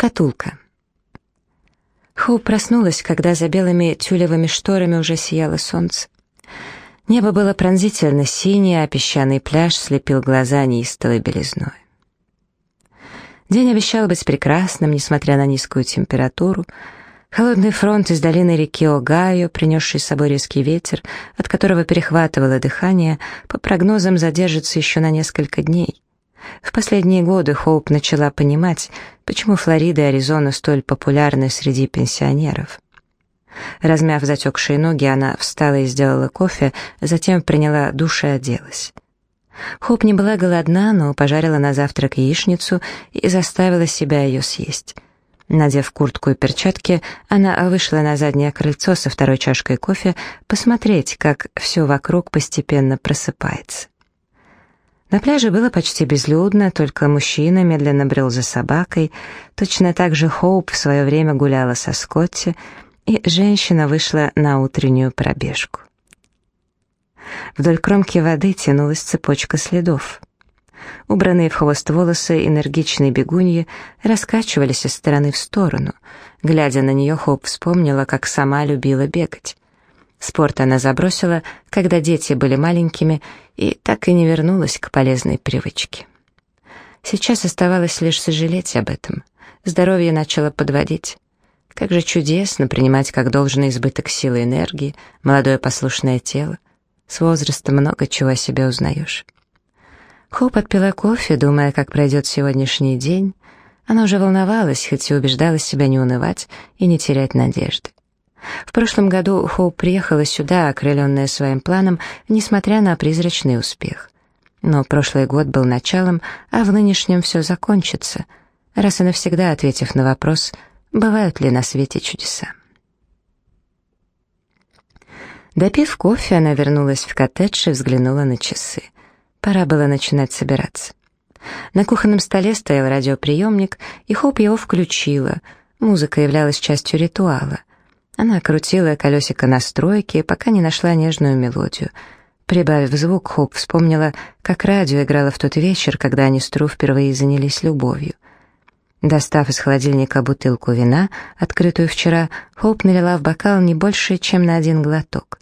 Шкатулка. Хоуп проснулась, когда за белыми тюлевыми шторами уже сияло солнце. Небо было пронзительно синее, а песчаный пляж слепил глаза неистовой белизной. День обещал быть прекрасным, несмотря на низкую температуру. Холодный фронт из долины реки Огайо, принесший с собой резкий ветер, от которого перехватывало дыхание, по прогнозам задержится еще на несколько дней. В последние годы Хоуп начала понимать, почему Флорида и Аризона столь популярны среди пенсионеров. Размяв затекшие ноги, она встала и сделала кофе, затем приняла душ и оделась. Хоуп не была голодна, но пожарила на завтрак яичницу и заставила себя ее съесть. Надев куртку и перчатки, она вышла на заднее крыльцо со второй чашкой кофе посмотреть, как все вокруг постепенно просыпается. На пляже было почти безлюдно, только мужчина медленно брел за собакой. Точно так же Хоуп в свое время гуляла со Скотти, и женщина вышла на утреннюю пробежку. Вдоль кромки воды тянулась цепочка следов. Убранные в хвост волосы энергичные бегуньи раскачивались из стороны в сторону. Глядя на нее, Хоуп вспомнила, как сама любила бегать. Спорт она забросила, когда дети были маленькими, и так и не вернулась к полезной привычке. Сейчас оставалось лишь сожалеть об этом. Здоровье начало подводить. Как же чудесно принимать как должное избыток силы и энергии, молодое послушное тело. С возрастом много чего о себе узнаешь. Хоуп отпила кофе, думая, как пройдет сегодняшний день. Она уже волновалась, хоть и убеждала себя не унывать и не терять надежды. В прошлом году Хоуп приехала сюда, окрыленная своим планом, несмотря на призрачный успех. Но прошлый год был началом, а в нынешнем все закончится, раз и навсегда ответив на вопрос, бывают ли на свете чудеса. Допив кофе, она вернулась в коттедж и взглянула на часы. Пора было начинать собираться. На кухонном столе стоял радиоприемник, и Хоуп его включила. Музыка являлась частью ритуала. Она крутила колесико настройки, пока не нашла нежную мелодию. Прибавив звук, Хоуп вспомнила, как радио играло в тот вечер, когда они с Тру впервые занялись любовью. Достав из холодильника бутылку вина, открытую вчера, Хоуп налила в бокал не больше, чем на один глоток.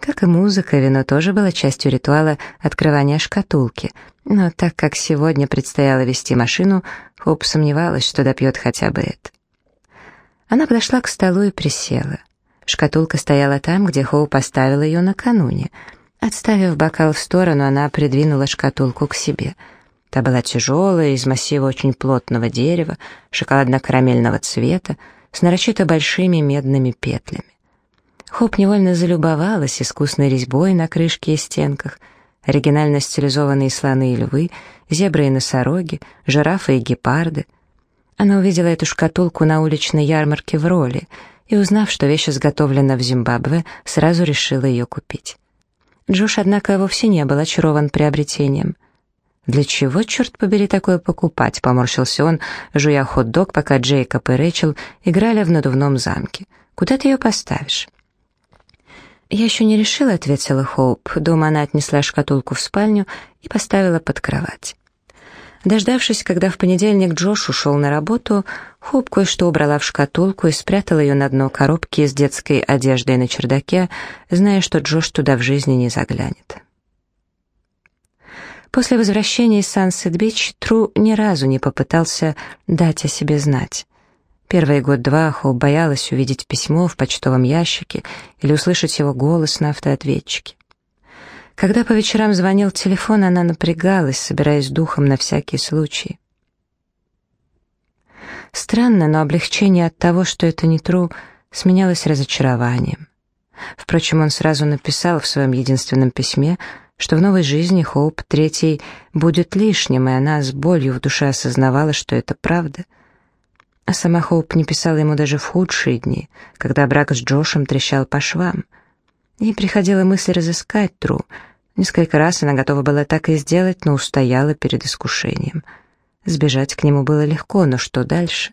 Как и музыка, вино тоже было частью ритуала открывания шкатулки, но так как сегодня предстояло вести машину, Хоуп сомневалась, что допьет хотя бы это. Она подошла к столу и присела. Шкатулка стояла там, где Хоу поставила ее накануне. Отставив бокал в сторону, она придвинула шкатулку к себе. Та была тяжелая, из массива очень плотного дерева, шоколадно-карамельного цвета, с нарочито большими медными петлями. Хоп невольно залюбовалась искусной резьбой на крышке и стенках, оригинально стилизованные слоны и львы, зебры и носороги, жирафы и гепарды — она увидела эту шкатулку на уличной ярмарке в роли и, узнав, что вещь изготовлена в Зимбабве, сразу решила ее купить. Джош, однако, вовсе не был очарован приобретением. «Для чего, черт побери, такое покупать?» — поморщился он, жуя хот-дог, пока Джейкоб и Рэйчел играли в надувном замке. «Куда ты ее поставишь?» «Я еще не решила», — ответила Хоуп. Дома она отнесла шкатулку в спальню и поставила под кровать. Дождавшись, когда в понедельник Джош ушел на работу, Хоп кое-что убрала в шкатулку и спрятала ее на дно коробки с детской одеждой на чердаке, зная, что Джош туда в жизни не заглянет. После возвращения из Сансет-Бич Тру ни разу не попытался дать о себе знать. Первый год-два Хоп боялась увидеть письмо в почтовом ящике или услышать его голос на автоответчике. Когда по вечерам звонил телефон, она напрягалась, собираясь духом на всякий случай. Странно, но облегчение от того, что это не Тру, сменялось разочарованием. Впрочем, он сразу написал в своем единственном письме, что в новой жизни Хоуп третий будет лишним, и она с болью в душе осознавала, что это правда. А сама Хоуп не писала ему даже в худшие дни, когда брак с Джошем трещал по швам — Ей приходила мысль разыскать Тру. Несколько раз она готова была так и сделать, но устояла перед искушением. Сбежать к нему было легко, но что дальше?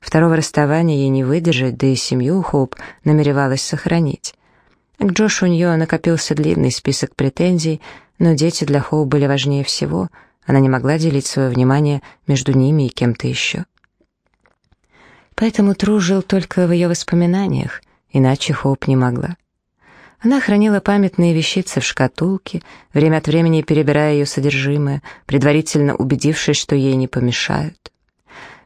Второго расставания ей не выдержать, да и семью Хоуп намеревалась сохранить. К Джошу у нее накопился длинный список претензий, но дети для Хоуп были важнее всего. Она не могла делить свое внимание между ними и кем-то еще. Поэтому Тру жил только в ее воспоминаниях, иначе Хоуп не могла. Она хранила памятные вещицы в шкатулке, время от времени перебирая ее содержимое, предварительно убедившись, что ей не помешают.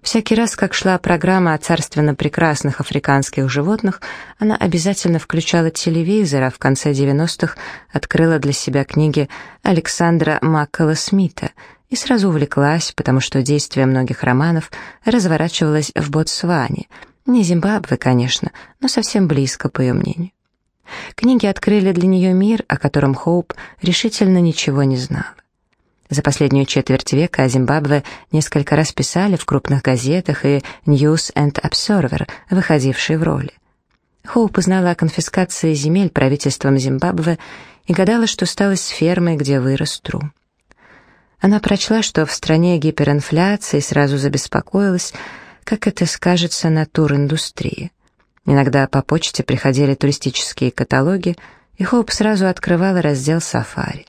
Всякий раз, как шла программа о царственно прекрасных африканских животных, она обязательно включала телевизор, а в конце 90-х открыла для себя книги Александра Маккола Смита и сразу увлеклась, потому что действие многих романов разворачивалось в Ботсване. Не Зимбабве, конечно, но совсем близко, по ее мнению. Книги открыли для нее мир, о котором Хоуп решительно ничего не знала. За последнюю четверть века о Зимбабве несколько раз писали в крупных газетах и News and Observer, выходившие в роли. Хоуп узнала о конфискации земель правительством Зимбабве и гадала, что стало с фермой, где вырос Тру. Она прочла, что в стране гиперинфляция, и сразу забеспокоилась, как это скажется на туриндустрии. Иногда по почте приходили туристические каталоги, и Хоуп сразу открывала раздел «Сафари».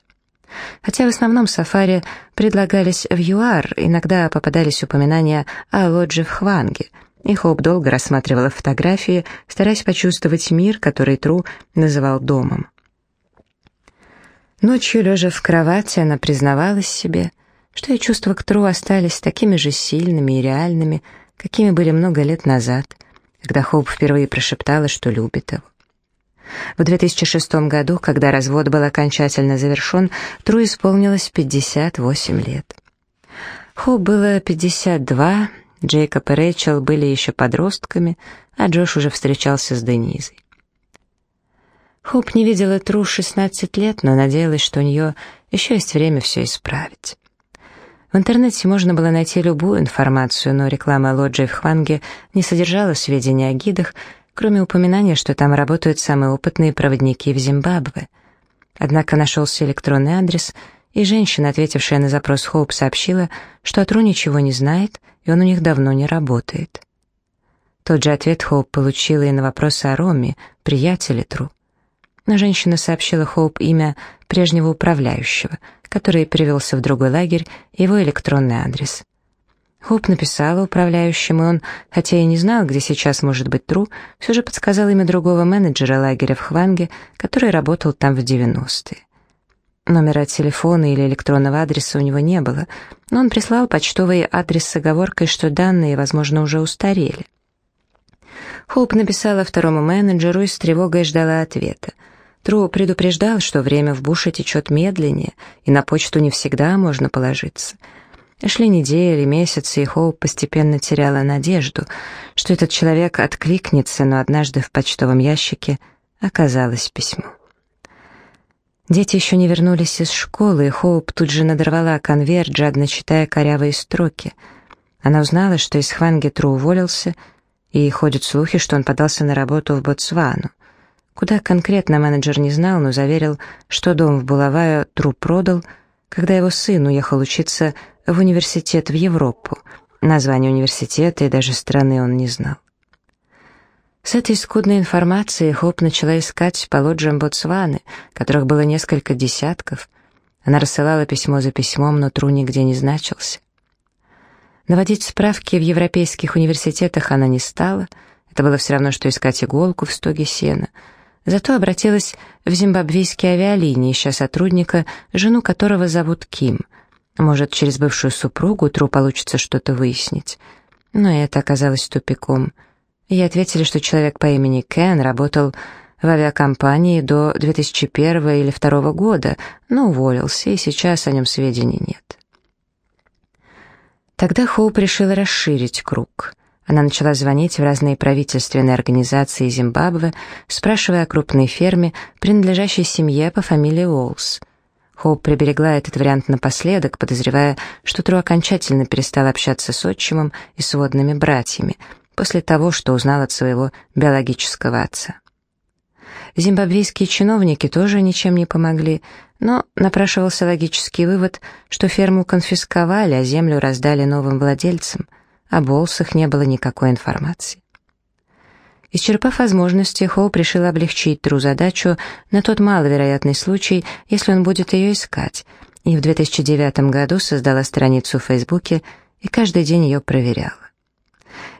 Хотя в основном сафари предлагались в ЮАР, иногда попадались упоминания о лодже в Хванге, и Хоуп долго рассматривала фотографии, стараясь почувствовать мир, который Тру называл домом. Ночью, лежа в кровати, она признавалась себе, что ее чувства к Тру остались такими же сильными и реальными, какими были много лет назад, когда Хоуп впервые прошептала, что любит его. В 2006 году, когда развод был окончательно завершен, Тру исполнилось 58 лет. Хоуп было 52, Джейкоб и Рэйчел были еще подростками, а Джош уже встречался с Денизой. Хоуп не видела Тру 16 лет, но надеялась, что у нее еще есть время все исправить. В интернете можно было найти любую информацию, но реклама лоджии в Хванге не содержала сведений о гидах, кроме упоминания, что там работают самые опытные проводники в Зимбабве. Однако нашелся электронный адрес, и женщина, ответившая на запрос Хоуп, сообщила, что о Тру ничего не знает, и он у них давно не работает. Тот же ответ Хоуп получила и на вопрос о Роме, приятеле Тру. Но женщина сообщила Хоуп имя прежнего управляющего, который перевелся в другой лагерь, его электронный адрес. Хоуп написала управляющему, и он, хотя и не знал, где сейчас может быть Тру, все же подсказал имя другого менеджера лагеря в Хванге, который работал там в 90-е. Номера телефона или электронного адреса у него не было, но он прислал почтовый адрес с оговоркой, что данные, возможно, уже устарели. Хоуп написала второму менеджеру и с тревогой ждала ответа. Тру предупреждал, что время в буше течет медленнее, и на почту не всегда можно положиться — Шли недели, месяцы, и Хоуп постепенно теряла надежду, что этот человек откликнется, но однажды в почтовом ящике оказалось письмо. Дети еще не вернулись из школы, и Хоуп тут же надорвала конверт, жадно читая корявые строки. Она узнала, что из Хванги Тру уволился, и ходят слухи, что он подался на работу в Ботсвану. Куда конкретно менеджер не знал, но заверил, что дом в Булаваю Тру продал, когда его сын уехал учиться в университет в Европу. Название университета и даже страны он не знал. С этой скудной информацией Хоп начала искать по лоджиям Ботсваны, которых было несколько десятков. Она рассылала письмо за письмом, но Тру нигде не значился. Наводить справки в европейских университетах она не стала, это было все равно, что искать иголку в стоге сена. Зато обратилась в зимбабвийские авиалинии, ища сотрудника, жену которого зовут Ким — может, через бывшую супругу Тру получится что-то выяснить. Но это оказалось тупиком. Ей ответили, что человек по имени Кен работал в авиакомпании до 2001 или 2002 года, но уволился, и сейчас о нем сведений нет. Тогда Хоуп решила расширить круг. Она начала звонить в разные правительственные организации Зимбабве, спрашивая о крупной ферме, принадлежащей семье по фамилии Уолс — Хоуп приберегла этот вариант напоследок, подозревая, что Тру окончательно перестал общаться с отчимом и сводными братьями после того, что узнал от своего биологического отца. Зимбабвийские чиновники тоже ничем не помогли, но напрашивался логический вывод, что ферму конфисковали, а землю раздали новым владельцам, о Болсах не было никакой информации. Исчерпав возможности, Хоуп решил облегчить Тру задачу на тот маловероятный случай, если он будет ее искать, и в 2009 году создала страницу в Фейсбуке и каждый день ее проверяла.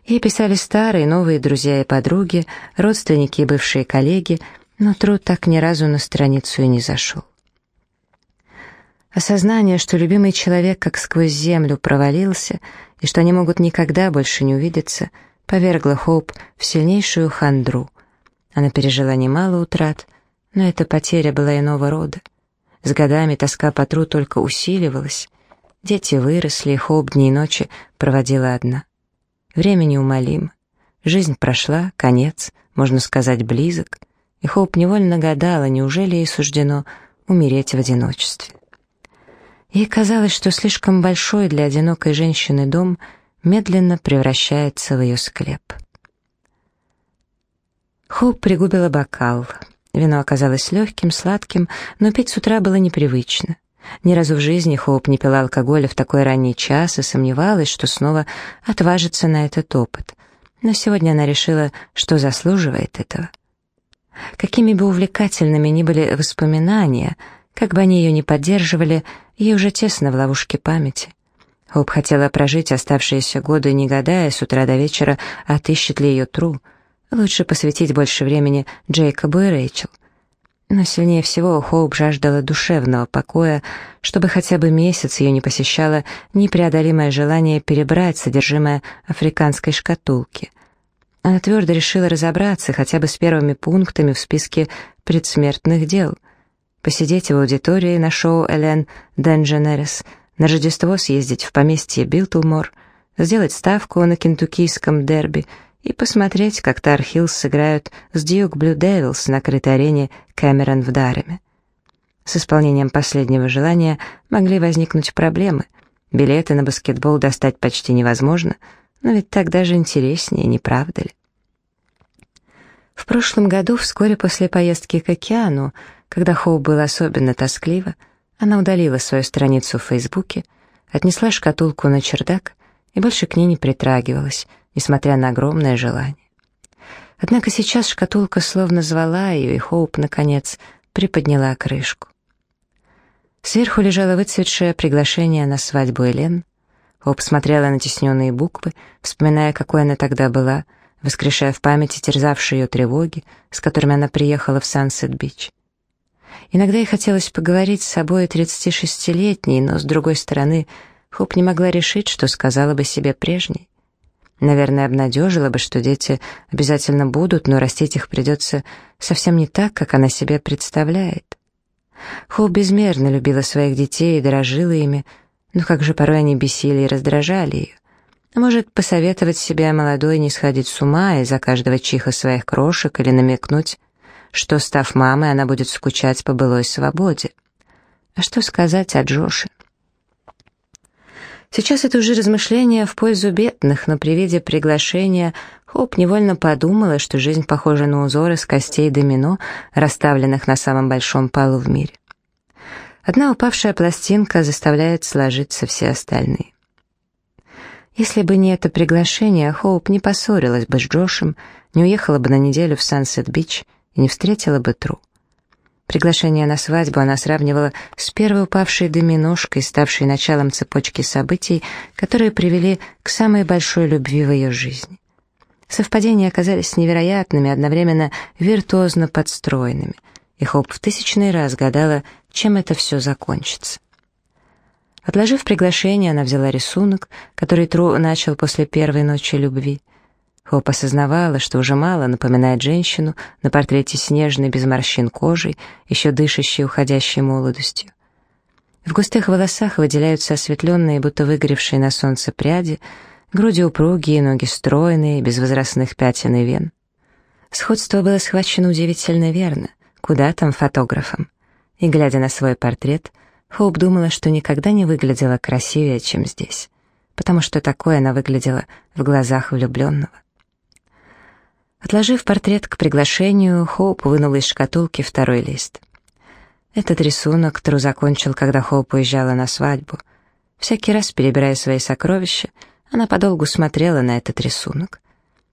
Ей писали старые, новые друзья и подруги, родственники и бывшие коллеги, но труд так ни разу на страницу и не зашел. Осознание, что любимый человек как сквозь землю провалился, и что они могут никогда больше не увидеться, повергло Хоуп в сильнейшую хандру. Она пережила немало утрат, но эта потеря была иного рода. С годами тоска по тру только усиливалась. Дети выросли, и Хоуп дни и ночи проводила одна. Время неумолимо. Жизнь прошла, конец, можно сказать, близок, и Хоуп невольно гадала, неужели ей суждено умереть в одиночестве. Ей казалось, что слишком большой для одинокой женщины дом медленно превращается в ее склеп. Хоуп пригубила бокал. Вино оказалось легким, сладким, но пить с утра было непривычно. Ни разу в жизни Хоуп не пила алкоголя в такой ранний час и сомневалась, что снова отважится на этот опыт. Но сегодня она решила, что заслуживает этого. Какими бы увлекательными ни были воспоминания, как бы они ее ни поддерживали, Ей уже тесно в ловушке памяти. Хоуп хотела прожить оставшиеся годы, не гадая с утра до вечера, отыщет ли ее Тру. Лучше посвятить больше времени Джейкобу и Рэйчел. Но сильнее всего Хоуп жаждала душевного покоя, чтобы хотя бы месяц ее не посещало непреодолимое желание перебрать содержимое африканской шкатулки. Она твердо решила разобраться хотя бы с первыми пунктами в списке предсмертных дел — посидеть в аудитории на шоу Эллен Дедженерес, на Рождество съездить в поместье Билтмор, сделать ставку на кентуккийском дерби и посмотреть, как Тархиллс сыграют с Дьюк Блю Девилс на крытой арене Кэмерон в Дареме. С исполнением последнего желания могли возникнуть проблемы. Билеты на баскетбол достать почти невозможно, но ведь так даже интереснее, не правда ли? В прошлом году, вскоре после поездки к океану, когда Хоу было особенно тоскливо, она удалила свою страницу в Фейсбуке, отнесла шкатулку на чердак и больше к ней не притрагивалась, несмотря на огромное желание. Однако сейчас шкатулка словно звала ее, и Хоуп, наконец, приподняла крышку. Сверху лежало выцветшее приглашение на свадьбу Элен. Хоуп смотрела на тисненые буквы, вспоминая, какой она тогда была, воскрешая в памяти терзавшие ее тревоги, с которыми она приехала в Сансет-Бич. Иногда ей хотелось поговорить с собой 36-летней, но, с другой стороны, Хоп не могла решить, что сказала бы себе прежней. Наверное, обнадежила бы, что дети обязательно будут, но растить их придется совсем не так, как она себе представляет. Хоп безмерно любила своих детей и дорожила ими, но как же порой они бесили и раздражали ее. Может, посоветовать себе молодой не сходить с ума из-за каждого чиха своих крошек или намекнуть, что, став мамой, она будет скучать по былой свободе. А что сказать о Джоше? Сейчас это уже размышления в пользу бедных, но при виде приглашения Хоп невольно подумала, что жизнь похожа на узор из костей домино, расставленных на самом большом полу в мире. Одна упавшая пластинка заставляет сложиться все остальные. Если бы не это приглашение, Хоуп не поссорилась бы с Джошем, не уехала бы на неделю в Сансет-Бич и не встретила бы Тру. Приглашение на свадьбу она сравнивала с первой упавшей доминошкой, ставшей началом цепочки событий, которые привели к самой большой любви в ее жизни. Совпадения оказались невероятными, одновременно виртуозно подстроенными, и Хоп в тысячный раз гадала, чем это все закончится. Отложив приглашение, она взяла рисунок, который Тру начал после первой ночи любви — Хоп осознавала, что уже мало напоминает женщину на портрете снежной без морщин кожей, еще дышащей уходящей молодостью. В густых волосах выделяются осветленные, будто выгоревшие на солнце пряди, груди упругие, ноги стройные, без возрастных пятен и вен. Сходство было схвачено удивительно верно, куда там фотографом. И, глядя на свой портрет, Хоуп думала, что никогда не выглядела красивее, чем здесь, потому что такое она выглядела в глазах влюбленного. Отложив портрет к приглашению, Хоуп вынул из шкатулки второй лист. Этот рисунок Тру закончил, когда Хоуп уезжала на свадьбу. Всякий раз, перебирая свои сокровища, она подолгу смотрела на этот рисунок.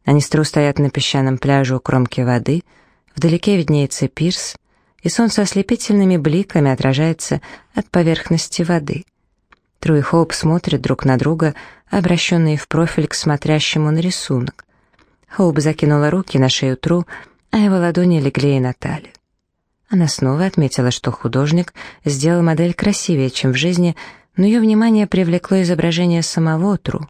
Они с Тру стоят на песчаном пляже у кромки воды, вдалеке виднеется пирс, и солнце ослепительными бликами отражается от поверхности воды. Тру и Хоуп смотрят друг на друга, обращенные в профиль к смотрящему на рисунок. Хоуп закинула руки на шею Тру, а его ладони легли ей на талию. Она снова отметила, что художник сделал модель красивее, чем в жизни, но ее внимание привлекло изображение самого Тру.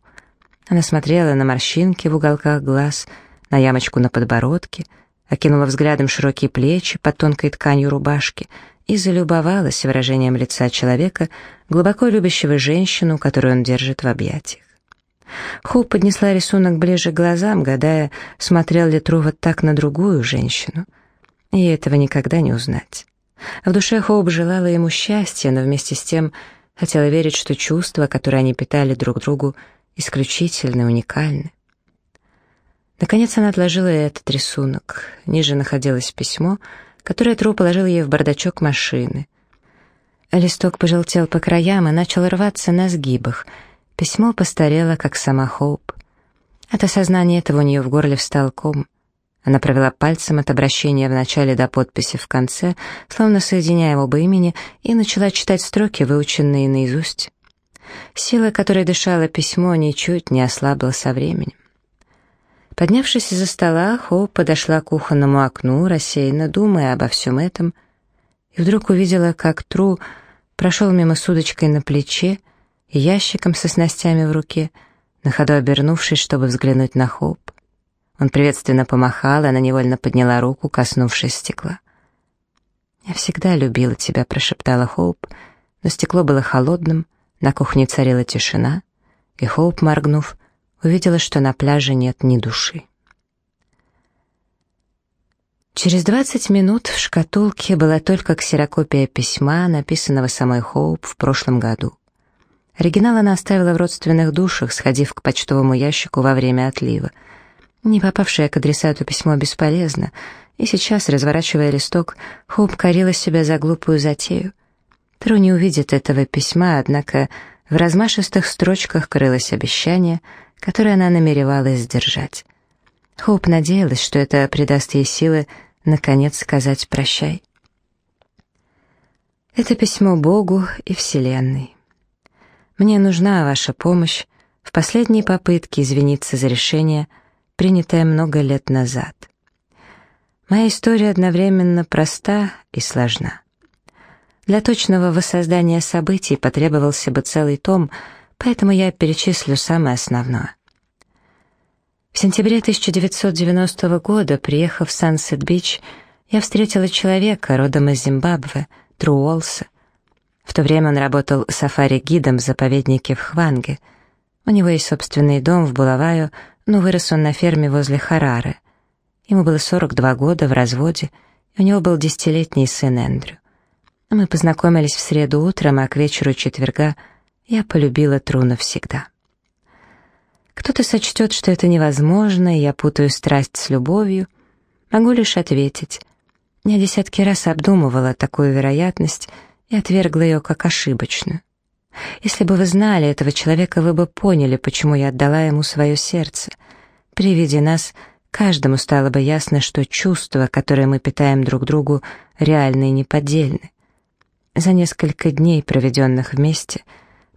Она смотрела на морщинки в уголках глаз, на ямочку на подбородке, окинула взглядом широкие плечи под тонкой тканью рубашки и залюбовалась выражением лица человека, глубоко любящего женщину, которую он держит в объятиях. Хоуп поднесла рисунок ближе к глазам, гадая, смотрел ли Тру вот так на другую женщину — и этого никогда не узнать. В душе Хоуп желала ему счастья, но вместе с тем хотела верить, что чувства, которые они питали друг другу, исключительно уникальны. Наконец она отложила этот рисунок. Ниже находилось письмо, которое Тру положил ей в бардачок машины. Листок пожелтел по краям и начал рваться на сгибах. Письмо постарело, как сама Хоуп. От осознания этого у нее в горле встал ком — она провела пальцем от обращения в начале до подписи в конце, словно соединяя оба имени, и начала читать строки, выученные наизусть. Сила, которой дышало письмо, ничуть не ослабла со временем. Поднявшись из-за стола, Хоу подошла к кухонному окну, рассеянно думая обо всем этом, и вдруг увидела, как Тру прошел мимо с удочкой на плече и ящиком со снастями в руке, на ходу обернувшись, чтобы взглянуть на Хоуп. Он приветственно помахал, и она невольно подняла руку, коснувшись стекла. «Я всегда любила тебя», — прошептала Хоуп, но стекло было холодным, на кухне царила тишина, и Хоуп, моргнув, увидела, что на пляже нет ни души. Через двадцать минут в шкатулке была только ксерокопия письма, написанного самой Хоуп в прошлом году. Оригинал она оставила в родственных душах, сходив к почтовому ящику во время отлива — не попавшее к адресату письмо бесполезно, и сейчас, разворачивая листок, Хоуп корила себя за глупую затею. Тру не увидит этого письма, однако в размашистых строчках крылось обещание, которое она намеревалась сдержать. Хоуп надеялась, что это придаст ей силы наконец сказать «прощай». Это письмо Богу и Вселенной. Мне нужна ваша помощь в последней попытке извиниться за решение — принятое много лет назад. Моя история одновременно проста и сложна. Для точного воссоздания событий потребовался бы целый том, поэтому я перечислю самое основное. В сентябре 1990 года, приехав в Сансет-Бич, я встретила человека родом из Зимбабве, Тру Уоллса. В то время он работал сафари-гидом в заповеднике в Хванге. У него есть собственный дом в Булаваю — но вырос он на ферме возле Харары. Ему было 42 года, в разводе, и у него был десятилетний сын Эндрю. Мы познакомились в среду утром, а к вечеру четверга я полюбила Тру навсегда. Кто-то сочтет, что это невозможно, и я путаю страсть с любовью. Могу лишь ответить. Я десятки раз обдумывала такую вероятность и отвергла ее как ошибочную. Если бы вы знали этого человека, вы бы поняли, почему я отдала ему свое сердце. При виде нас каждому стало бы ясно, что чувства, которые мы питаем друг другу, реальны и неподдельны. За несколько дней, проведенных вместе,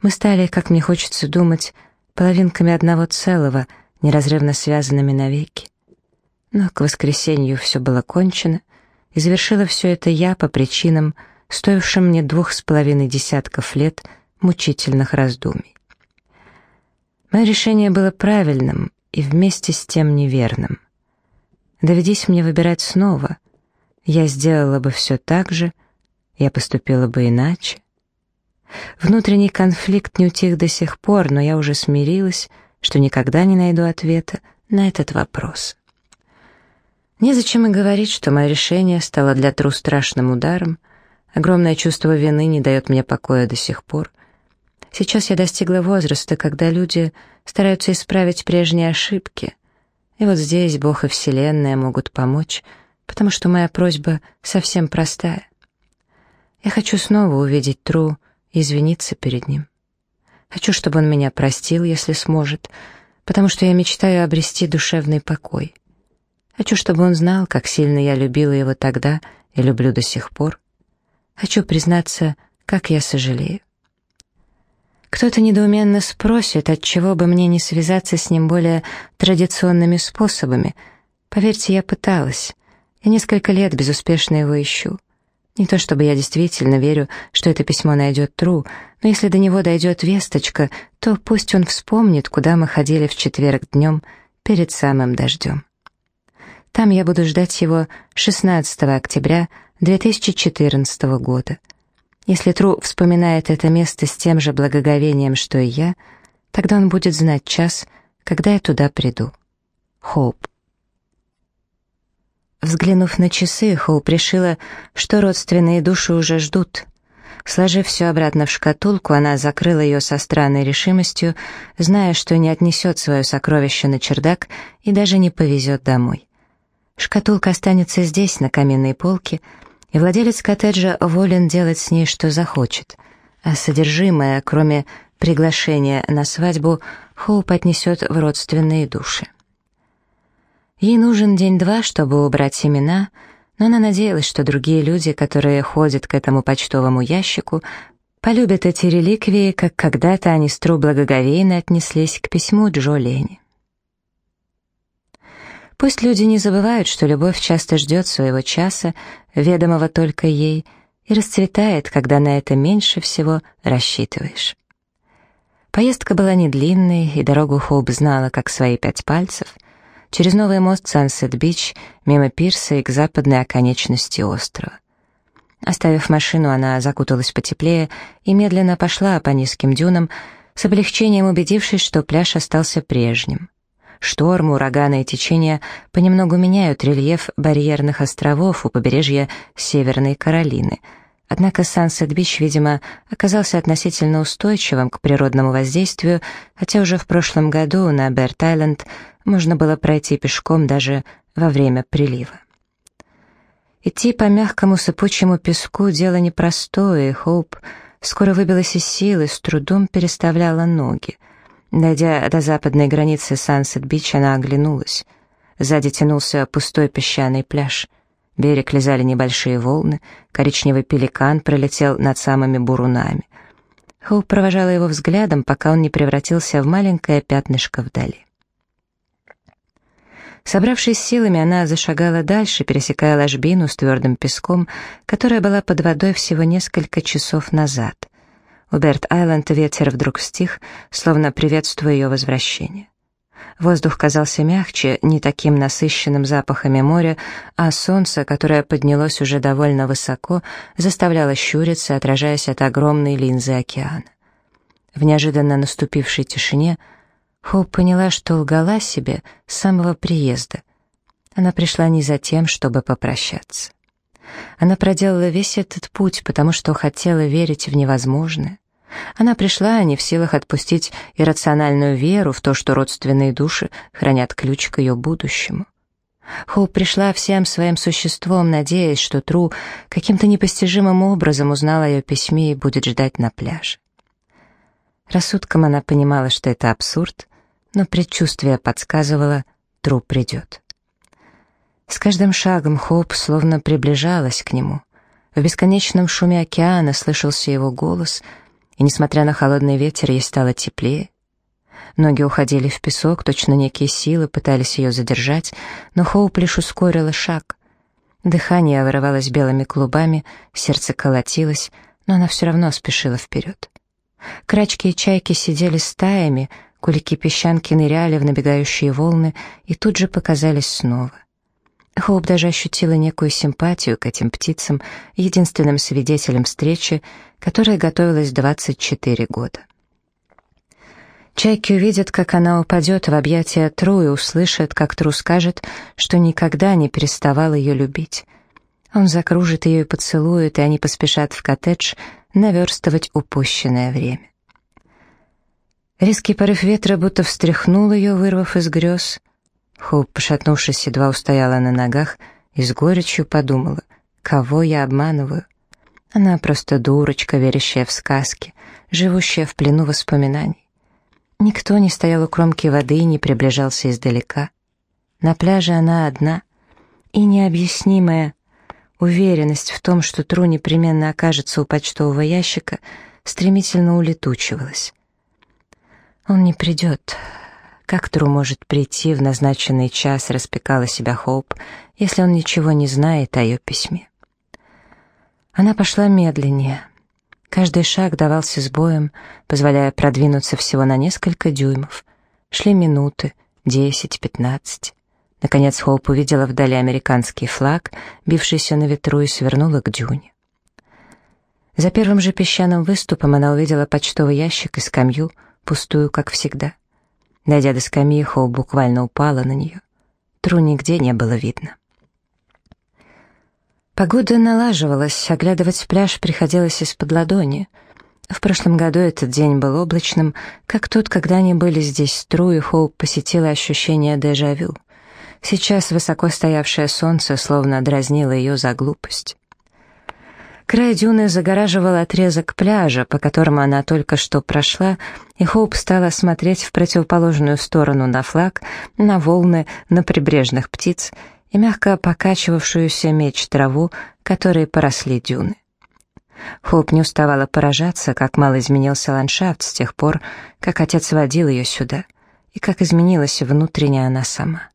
мы стали, как мне хочется думать, половинками одного целого, неразрывно связанными навеки. Но к воскресенью все было кончено, и завершила все это я по причинам, стоившим мне двух с половиной десятков лет — мучительных раздумий. Мое решение было правильным и вместе с тем неверным. Доведись мне выбирать снова, я сделала бы все так же, я поступила бы иначе. Внутренний конфликт не утих до сих пор, но я уже смирилась, что никогда не найду ответа на этот вопрос. Незачем и говорить, что мое решение стало для Тру страшным ударом, огромное чувство вины не дает мне покоя до сих пор — Сейчас я достигла возраста, когда люди стараются исправить прежние ошибки. И вот здесь Бог и Вселенная могут помочь, потому что моя просьба совсем простая. Я хочу снова увидеть Тру и извиниться перед ним. Хочу, чтобы он меня простил, если сможет, потому что я мечтаю обрести душевный покой. Хочу, чтобы он знал, как сильно я любила его тогда и люблю до сих пор. Хочу признаться, как я сожалею. Кто-то недоуменно спросит, отчего бы мне не связаться с ним более традиционными способами. Поверьте, я пыталась. Я несколько лет безуспешно его ищу. Не то чтобы я действительно верю, что это письмо найдет Тру, но если до него дойдет весточка, то пусть он вспомнит, куда мы ходили в четверг днем перед самым дождем. Там я буду ждать его 16 октября 2014 года. Если Тру вспоминает это место с тем же благоговением, что и я, тогда он будет знать час, когда я туда приду. Хоуп. Взглянув на часы, Хоуп решила, что родственные души уже ждут. Сложив все обратно в шкатулку, она закрыла ее со странной решимостью, зная, что не отнесет свое сокровище на чердак и даже не повезет домой. Шкатулка останется здесь, на каменной полке, и владелец коттеджа волен делать с ней, что захочет, а содержимое, кроме приглашения на свадьбу, Хоуп отнесет в родственные души. Ей нужен день-два, чтобы убрать семена, но она надеялась, что другие люди, которые ходят к этому почтовому ящику, полюбят эти реликвии, как когда-то они с Тру благоговейно отнеслись к письму Джо Лени. Пусть люди не забывают, что любовь часто ждет своего часа, ведомого только ей, и расцветает, когда на это меньше всего рассчитываешь. Поездка была не длинной, и дорогу Хоуп знала, как свои пять пальцев — через новый мост Сансет-Бич, мимо пирса и к западной оконечности острова. Оставив машину, она закуталась потеплее и медленно пошла по низким дюнам, с облегчением убедившись, что пляж остался прежним. Штормы, ураганы и течения понемногу меняют рельеф барьерных островов у побережья Северной Каролины — Однако Сансет-Бич, видимо, оказался относительно устойчивым к природному воздействию, хотя уже в прошлом году на Бёрд-Айленд можно было пройти пешком даже во время прилива. Идти по мягкому сыпучему песку — дело непростое, и Хоуп скоро выбилась из сил и с трудом переставляла ноги. Дойдя до западной границы Сансет-Бич, она оглянулась. Сзади тянулся пустой песчаный пляж — Берег лизали небольшие волны, коричневый пеликан пролетел над самыми бурунами. Хоуп провожала его взглядом, пока он не превратился в маленькое пятнышко вдали. Собравшись с силами, она зашагала дальше, пересекая ложбину с твердым песком, которая была под водой всего несколько часов назад. У Берт-Айленд ветер вдруг стих, словно приветствуя ее возвращение. Воздух казался мягче, не таким насыщенным запахами моря, а солнце, которое поднялось уже довольно высоко, заставляло щуриться, отражаясь от огромной линзы океана. В неожиданно наступившей тишине Хоуп поняла, что лгала себе с самого приезда. Она пришла не за тем, чтобы попрощаться. Она проделала весь этот путь, потому что хотела верить в невозможное. Она пришла, не в силах отпустить иррациональную веру в то, что родственные души хранят ключ к ее будущему. Хоуп пришла всем своим существом, надеясь, что Тру каким-то непостижимым образом узнала о ее письме и будет ждать на пляже. Рассудком она понимала, что это абсурд, но предчувствие подсказывало, Тру придет. С каждым шагом Хоуп словно приближалась к нему. В бесконечном шуме океана слышался его голос — и, несмотря на холодный ветер, ей стало теплее. Ноги уходили в песок, точно некие силы пытались ее задержать, но Хоуп лишь ускорила шаг. Дыхание вырывалось белыми клубами, сердце колотилось, но она все равно спешила вперед. Крачки и чайки сидели стаями, кулики-песчанки ныряли в набегающие волны и тут же показались снова. Хоуп даже ощутила некую симпатию к этим птицам, единственным свидетелем встречи, которая готовилась 24 года. Чайки увидят, как она упадет в объятия Тру и услышат, как Тру скажет, что никогда не переставал ее любить. Он закружит ее и поцелует, и они поспешат в коттедж наверстывать упущенное время. Резкий порыв ветра будто встряхнул ее, вырвав из грез — Хоуп, пошатнувшись, едва устояла на ногах и с горечью подумала, кого я обманываю. Она просто дурочка, верящая в сказки, живущая в плену воспоминаний. Никто не стоял у кромки воды и не приближался издалека. На пляже она одна, и необъяснимая уверенность в том, что Тру непременно окажется у почтового ящика, стремительно улетучивалась. Он не придет. Как Тру может прийти в назначенный час, распекала себя Хоуп, если он ничего не знает о ее письме. Она пошла медленнее. Каждый шаг давался с боем, позволяя продвинуться всего на несколько дюймов. Шли минуты, десять, пятнадцать. Наконец Хоуп увидела вдали американский флаг, бившийся на ветру, и свернула к дюне. За первым же песчаным выступом она увидела почтовый ящик и скамью, пустую, как всегда. Дойдя до скамьи, Хоу буквально упала на нее. Тру нигде не было видно. Погода налаживалась, оглядывать пляж приходилось из-под ладони. В прошлом году этот день был облачным, как тот, когда они были здесь с Тру, и Хоуп посетила ощущение дежавю. Сейчас высоко стоявшее солнце словно дразнило ее за глупость. Край дюны загораживал отрезок пляжа, по которому она только что прошла, и Хоуп стала смотреть в противоположную сторону на флаг, на волны, на прибрежных птиц и мягко покачивавшуюся меч траву, которые поросли дюны. Хоуп не уставала поражаться, как мало изменился ландшафт с тех пор, как отец водил ее сюда, и как изменилась внутренне она сама.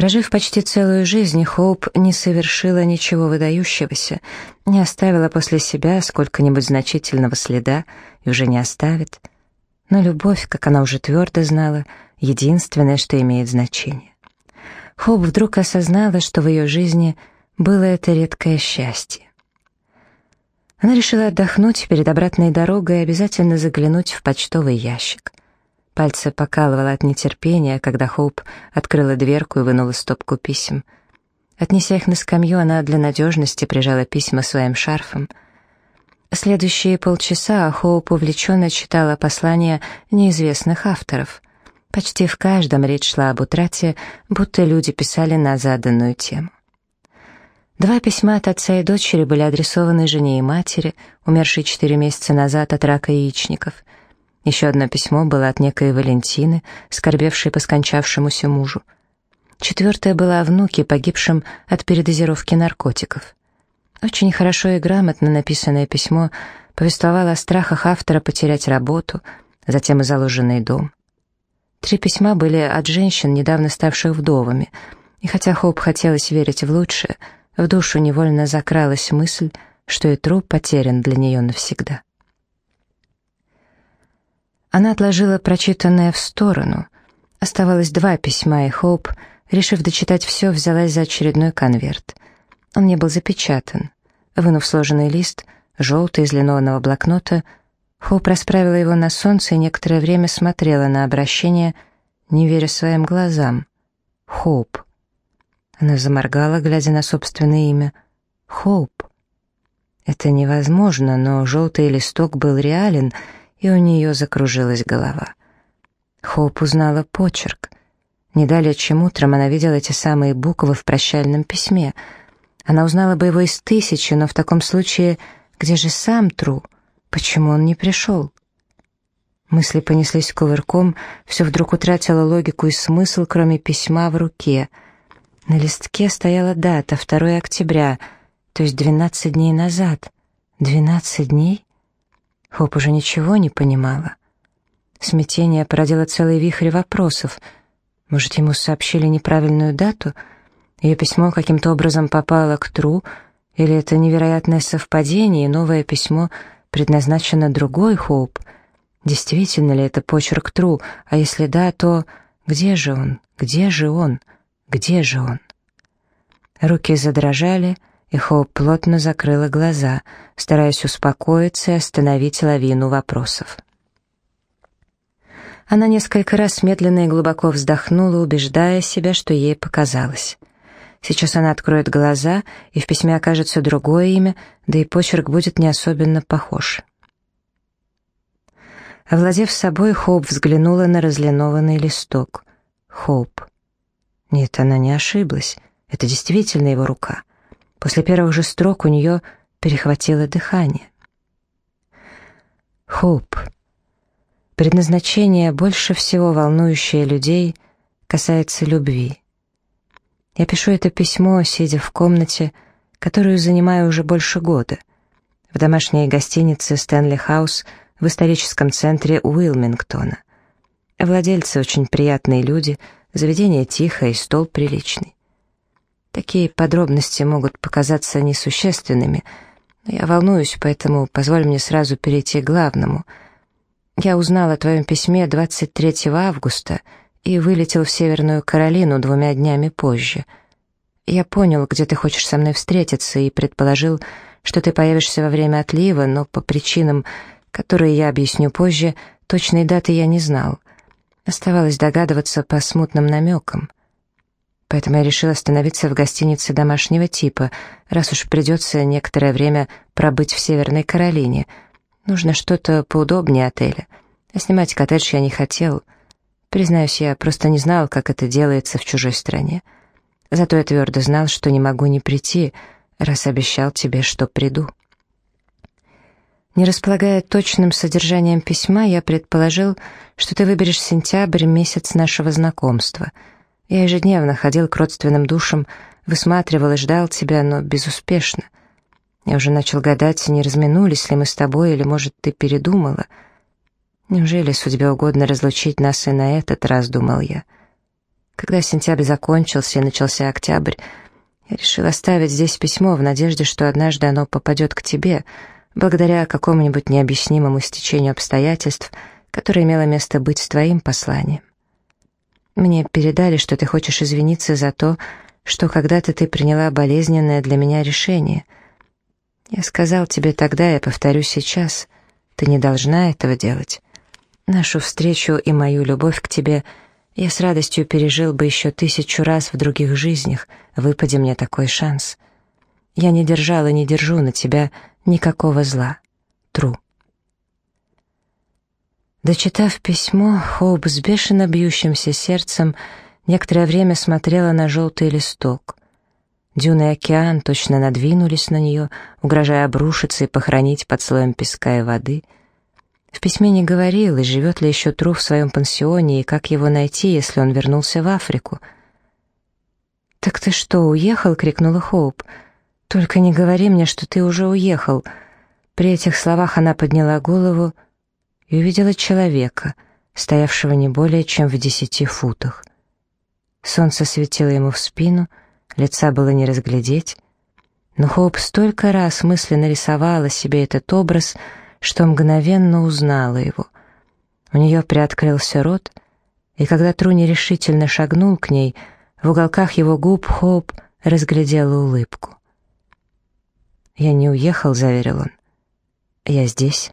Прожив почти целую жизнь, Хоуп не совершила ничего выдающегося, не оставила после себя сколько-нибудь значительного следа и уже не оставит. Но любовь, как она уже твердо знала, единственное, что имеет значение. Хоуп вдруг осознала, что в ее жизни было это редкое счастье. Она решила отдохнуть перед обратной дорогой и обязательно заглянуть в почтовый ящик. Пальцы покалывало от нетерпения, когда Хоуп открыла дверку и вынула стопку писем. Отнеся их на скамью, она для надежности прижала письма своим шарфом. Следующие полчаса Хоуп увлеченно читала послания неизвестных авторов. Почти в каждом речь шла об утрате, будто люди писали на заданную тему. Два письма от отца и дочери были адресованы жене и матери, умершей четыре месяца назад от рака яичников — еще одно письмо было от некой Валентины, скорбевшей по скончавшемуся мужу. Четвертое было о внуке, погибшем от передозировки наркотиков. Очень хорошо и грамотно написанное письмо повествовало о страхах автора потерять работу, затем и заложенный дом. Три письма были от женщин, недавно ставших вдовами, и хотя Хоуп хотелось верить в лучшее, в душу невольно закралась мысль, что и труп потерян для нее навсегда. Она отложила прочитанное в сторону. Оставалось два письма, и Хоуп, решив дочитать все, взялась за очередной конверт. Он не был запечатан. Вынув сложенный лист, желтый из линованного блокнота, Хоуп расправила его на солнце и некоторое время смотрела на обращение, не веря своим глазам. Хоуп. Она заморгала, глядя на собственное имя. Хоуп. Это невозможно, но желтый листок был реален — и у нее закружилась голова. Хоуп узнала почерк. Не далее, чем утром она видела эти самые буквы в прощальном письме. Она узнала бы его из тысячи, но в таком случае, где же сам Тру? Почему он не пришел? Мысли понеслись кувырком, все вдруг утратило логику и смысл, кроме письма в руке. На листке стояла дата, 2 октября, то есть 12 дней назад. 12 дней? Хоп уже ничего не понимала. Смятение породило целый вихрь вопросов. Может, ему сообщили неправильную дату? Ее письмо каким-то образом попало к Тру? Или это невероятное совпадение, и новое письмо предназначено другой Хоуп? Действительно ли это почерк Тру? А если да, то где же он? Где же он? Где же он? Руки задрожали, и Хоуп плотно закрыла глаза, стараясь успокоиться и остановить лавину вопросов. Она несколько раз медленно и глубоко вздохнула, убеждая себя, что ей показалось. Сейчас она откроет глаза, и в письме окажется другое имя, да и почерк будет не особенно похож. Овладев собой, Хоуп взглянула на разлинованный листок. Хоуп. Нет, она не ошиблась. Это действительно его рука. После первых же строк у нее перехватило дыхание. Хоуп. Предназначение, больше всего волнующее людей, касается любви. Я пишу это письмо, сидя в комнате, которую занимаю уже больше года, в домашней гостинице «Стэнли Хаус» в историческом центре Уилмингтона. Владельцы очень приятные люди, заведение тихое и стол приличный. Такие подробности могут показаться несущественными, но я волнуюсь, поэтому позволь мне сразу перейти к главному. Я узнал о твоем письме 23 августа и вылетел в Северную Каролину двумя днями позже. Я понял, где ты хочешь со мной встретиться, и предположил, что ты появишься во время отлива, но по причинам, которые я объясню позже, точной даты я не знал. Оставалось догадываться по смутным намекам. Поэтому я решил остановиться в гостинице домашнего типа, раз уж придется некоторое время пробыть в Северной Каролине. Нужно что-то поудобнее отеля. А снимать коттедж я не хотел. Признаюсь, я просто не знал, как это делается в чужой стране. Зато я твердо знал, что не могу не прийти, раз обещал тебе, что приду. Не располагая точным содержанием письма, я предположил, что ты выберешь сентябрь, месяц нашего знакомства. Я ежедневно ходил к родственным душам, высматривал и ждал тебя, но безуспешно. Я уже начал гадать, не разминулись ли мы с тобой, или, может, ты передумала. Неужели судьбе угодно разлучить нас и на этот раз, думал я. Когда сентябрь закончился и начался октябрь, я решил оставить здесь письмо в надежде, что однажды оно попадет к тебе — благодаря какому-нибудь необъяснимому стечению обстоятельств, которое имело место быть с твоим посланием. Мне передали, что ты хочешь извиниться за то, что когда-то ты приняла болезненное для меня решение. Я сказал тебе тогда, я повторю сейчас, ты не должна этого делать. Нашу встречу и мою любовь к тебе я с радостью пережил бы еще тысячу раз в других жизнях, выпади мне такой шанс. Я не держал и не держу на тебя никакого зла. Тру. Дочитав письмо, Хоуп с бешено бьющимся сердцем некоторое время смотрела на желтый листок. Дюны и океан точно надвинулись на нее, угрожая обрушиться и похоронить под слоем песка и воды. В письме не говорилось, живет ли еще Тру в своем пансионе и как его найти, если он вернулся в Африку. «Так ты что, уехал?» — крикнула Хоуп. «Только не говори мне, что ты уже уехал». При этих словах она подняла голову и увидела человека, стоявшего не более чем в десяти футах. Солнце светило ему в спину, лица было не разглядеть, но Хоуп столько раз мысленно рисовала себе этот образ, что мгновенно узнала его. У нее приоткрылся рот, и когда Тру нерешительно шагнул к ней, в уголках его губ Хоуп разглядела улыбку. «Я не уехал», — заверил он. «Я здесь».